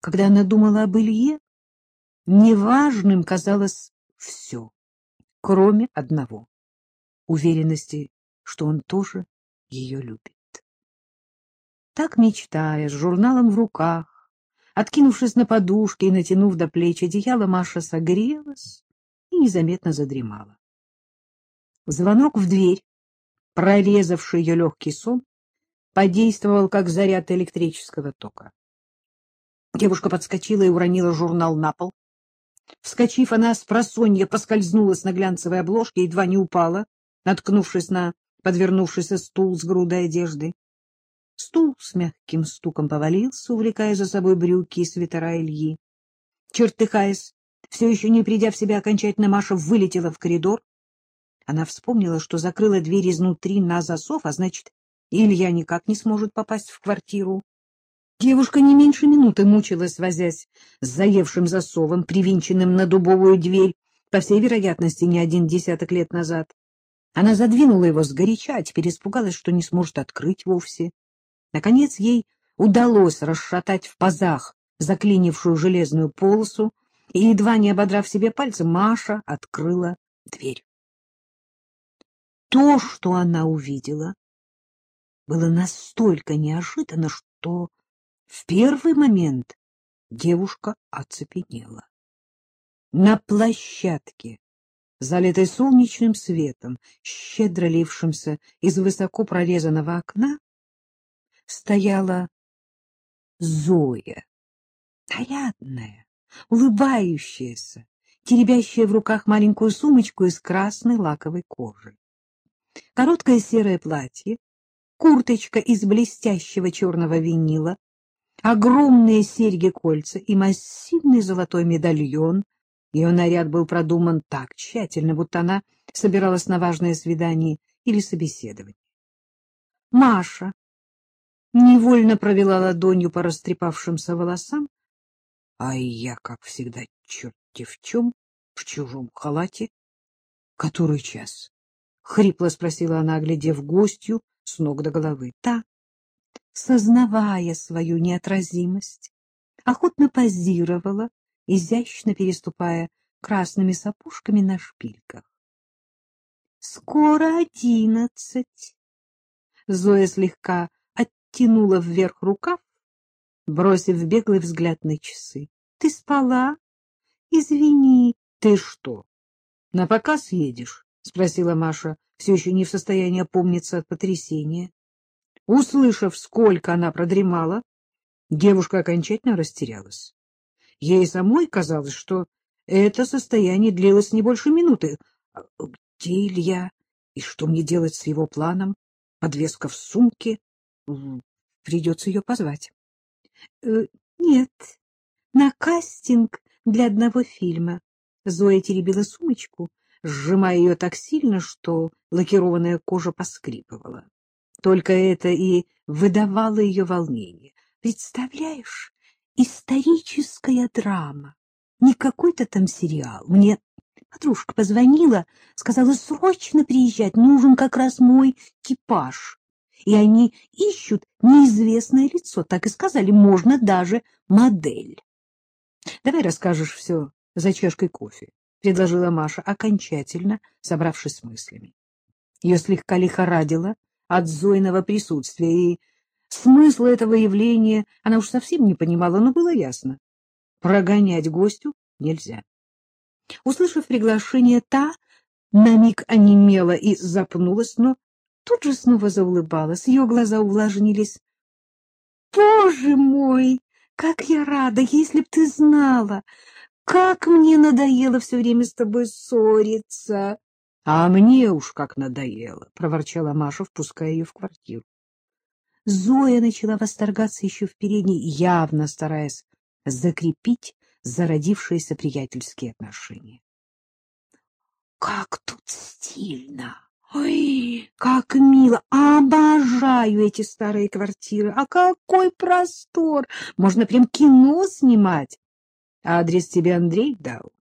Когда она думала об Илье, неважным казалось все, кроме одного — уверенности, что он тоже ее любит. Так мечтая, с журналом в руках, откинувшись на подушке и натянув до плеч одеяло, Маша согрелась и незаметно задремала. Звонок в дверь, прорезавший ее легкий сон, подействовал как заряд электрического тока. Девушка подскочила и уронила журнал на пол. Вскочив, она с просонья поскользнулась на глянцевой обложке едва не упала, наткнувшись на подвернувшийся стул с грудой одежды. Стул с мягким стуком повалился, увлекая за собой брюки и свитера Ильи. Чертыхаясь, все еще не придя в себя окончательно, Маша вылетела в коридор. Она вспомнила, что закрыла дверь изнутри на засов, а значит, Илья никак не сможет попасть в квартиру. Девушка не меньше минуты мучилась, возясь с заевшим засовом, привинченным на дубовую дверь, по всей вероятности, не один десяток лет назад. Она задвинула его сгоряча, а теперь испугалась, что не сможет открыть вовсе. Наконец ей удалось расшатать в пазах заклинившую железную полосу, и, едва не ободрав себе пальцем, Маша открыла дверь. То, что она увидела, было настолько неожиданно, что в первый момент девушка оцепенела. На площадке, залитой солнечным светом, щедро лившимся из высоко прорезанного окна, стояла Зоя, нарядная, улыбающаяся, теребящая в руках маленькую сумочку из красной лаковой кожи. Короткое серое платье, курточка из блестящего черного винила, огромные серьги-кольца и массивный золотой медальон. Ее наряд был продуман так тщательно, будто она собиралась на важное свидание или собеседование. Маша невольно провела ладонью по растрепавшимся волосам, а я, как всегда, черти в чем, в чужом халате. — Который час? — хрипло спросила она, оглядев гостью с ног до головы. — Та, сознавая свою неотразимость, охотно позировала, изящно переступая красными сапожками на шпильках. — Скоро одиннадцать. Зоя слегка оттянула вверх рукав, бросив беглый взгляд на часы. — Ты спала? — Извини. — Ты что, на показ едешь? — спросила Маша, все еще не в состоянии опомниться от потрясения. Услышав, сколько она продремала, девушка окончательно растерялась. Ей самой казалось, что это состояние длилось не больше минуты. А где Илья? И что мне делать с его планом? Подвеска в сумке? Придется ее позвать. Э, — Нет, на кастинг для одного фильма. Зоя теребила сумочку, сжимая ее так сильно, что лакированная кожа поскрипывала. Только это и выдавало ее волнение. Представляешь, историческая драма, не какой-то там сериал. Мне подружка позвонила, сказала срочно приезжать, нужен как раз мой типаж. И они ищут неизвестное лицо, так и сказали, можно даже модель. — Давай расскажешь все за чашкой кофе, — предложила Маша, окончательно собравшись с мыслями. Ее слегка лихорадило от Зойного присутствия, и смысла этого явления она уж совсем не понимала, но было ясно. Прогонять гостю нельзя. Услышав приглашение, та на миг онемела и запнулась, но тут же снова заулыбалась, ее глаза увлажнились. — Боже мой, как я рада, если б ты знала! Как мне надоело все время с тобой ссориться! — А мне уж как надоело, — проворчала Маша, впуская ее в квартиру. Зоя начала восторгаться еще в передней, явно стараясь закрепить зародившиеся приятельские отношения. — Как тут стильно! Ой, как мило! Обожаю эти старые квартиры! А какой простор! Можно прям кино снимать! Адрес тебе Андрей дал?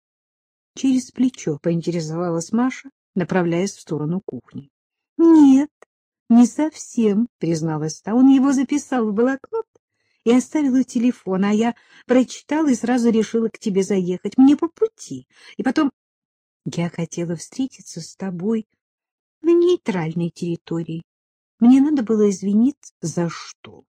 Через плечо поинтересовалась Маша, направляясь в сторону кухни. — Нет, не совсем, — призналась та. Он его записал в блокнот и оставила телефон, а я прочитала и сразу решила к тебе заехать. Мне по пути. И потом я хотела встретиться с тобой на нейтральной территории. Мне надо было извиниться за что?